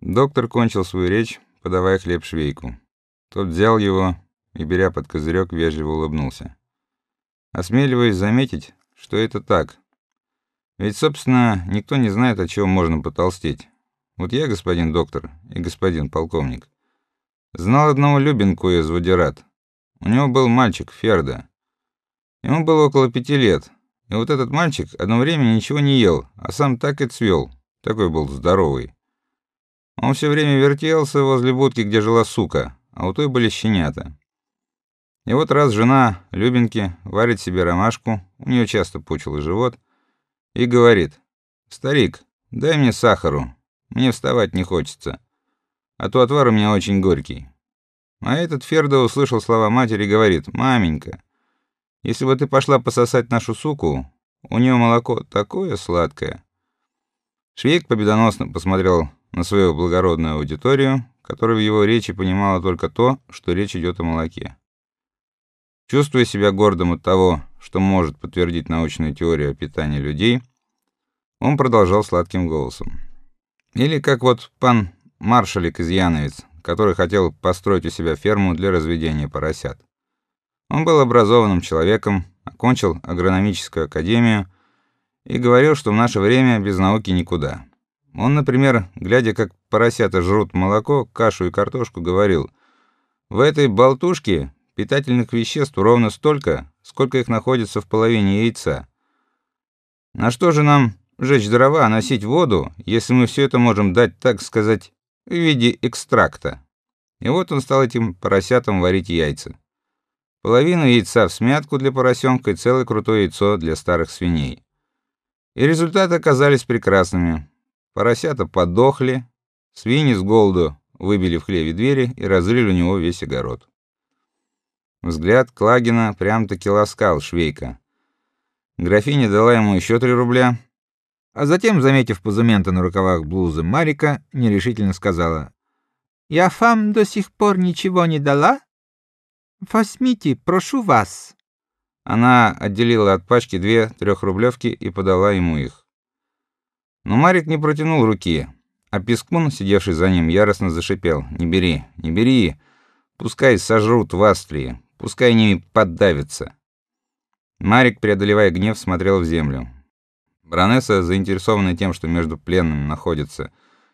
Доктор кончил свою речь, подавая хлеб швейку. Тот взял его и, беря под козырек, вежливо улыбнулся. Осмеливаясь заметить, что это так. Ведь, собственно, никто не знает, от чего можно потолстеть. Вот я, господин доктор и господин полковник, знал одного Любинку из Водерат. У него был мальчик Ферда. Ему было около пяти лет, и вот этот мальчик одно время ничего не ел, а сам так и цвел, такой был здоровый. Он все время вертелся возле будки, где жила сука, а у той были щенята. И вот раз жена Любинки варит себе ромашку, у нее часто пучил живот, и говорит: "Старик, дай мне сахару, мне вставать не хочется, а то отвар у меня очень горький". А этот Фердо услышал слова матери и говорит: "Маменька, если бы ты пошла пососать нашу суку, у нее молоко такое сладкое". Швейк победоносно посмотрел на свою благородную аудиторию, которая в его речи понимала только то, что речь идет о молоке. Чувствуя себя гордым от того, что может подтвердить научную теорию о питании людей, он продолжал сладким голосом. Или как вот пан Маршалик из Яновец, который хотел построить у себя ферму для разведения поросят. Он был образованным человеком, окончил агрономическую академию и говорил, что в наше время без науки никуда. Он, например, глядя, как поросята жрут молоко, кашу и картошку, говорил: "В этой болтушке питательных веществ ровно столько, сколько их находится в половине яйца. На что же нам жечь дрова, а носить воду, если мы все это можем дать, так сказать, в виде экстракта? И вот он стал этим поросятам варить яйца. Половину яйца в смятку для поросенка и целое крутое яйцо для старых свиней. И результаты оказались прекрасными. Поросята подохли, свиньи с голоду выбили в хлеве двери и разрыли у него весь огород. Взгляд Клагина прям-таки ласкал Швейка. Графиня дала ему еще три рубля, а затем, заметив позументы на рукавах блузы Марика, нерешительно сказала: "Я вам до сих пор ничего не дала? Возьмите, прошу вас". Она отделила от пачки две трехрублевки и подала ему их. Но Марик не протянул руки, а Пескун, сидевший за ним, яростно зашипел: "Не бери, не бери, пускай сожрут в Австрии, Пускай они поддавятся. Марик, преодолевая гнев, смотрел в землю. Баронесса, заинтересованная тем, что между пленными находится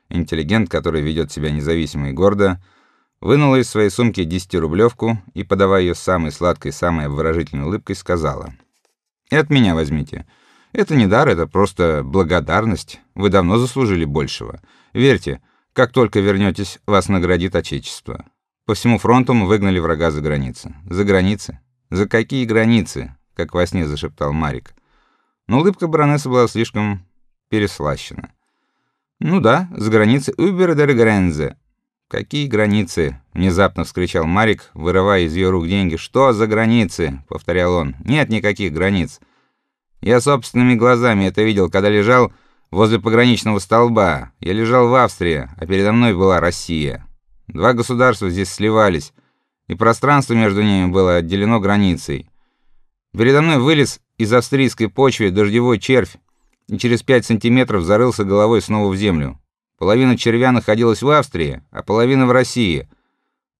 интеллигент, который ведет себя независимо и гордо, вынула из своей сумки десятирублевку и, подавая ее самой сладкой, самой обворожительной улыбкой, сказала: "И меня возьмите. Это не дар, это просто благодарность. Вы давно заслужили большего. Верьте, как только вернетесь, вас наградит отечество. По всему фронту мы выгнали врага за границы. За границы? За какие границы? Как во сне зашептал Марик. Но улыбка баронессы была слишком переслащена. Ну да, за границы Убер дер Грензе. Какие границы? внезапно вскричал Марик, вырывая из ее рук деньги. Что за границы? повторял он. Нет никаких границ. Я собственными глазами это видел, когда лежал возле пограничного столба. Я лежал в Австрии, а передо мной была Россия. Два государства здесь сливались, и пространство между ними было отделено границей. Передо мной вылез из австрийской почвы дождевой червь и через 5 сантиметров зарылся головой снова в землю. Половина червя находилась в Австрии, а половина в России.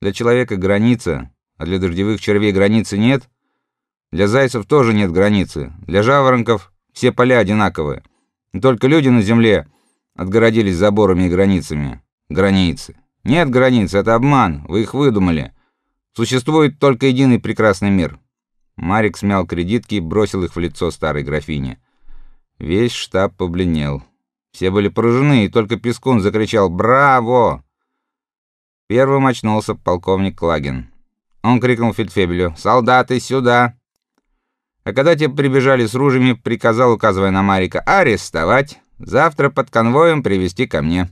Для человека граница, а для дождевых червей границы нет. Для зайцев тоже нет границы. Для жаворонков все поля одинаковые. И только люди на земле отгородились заборами и границами. Границы. Нет границ, это обман, вы их выдумали. Существует только единый прекрасный мир. Марик смял кредитки и бросил их в лицо старой графине. Весь штаб побледнел. Все были поражены, и только Пескун закричал: "Браво!" Первым очнулся полковник Клагин. Он крикнул фельдфебелю: "Солдаты сюда!" А когда те прибежали с ружьями, приказал, указывая на Марика: "Арестовать, завтра под конвоем привести ко мне".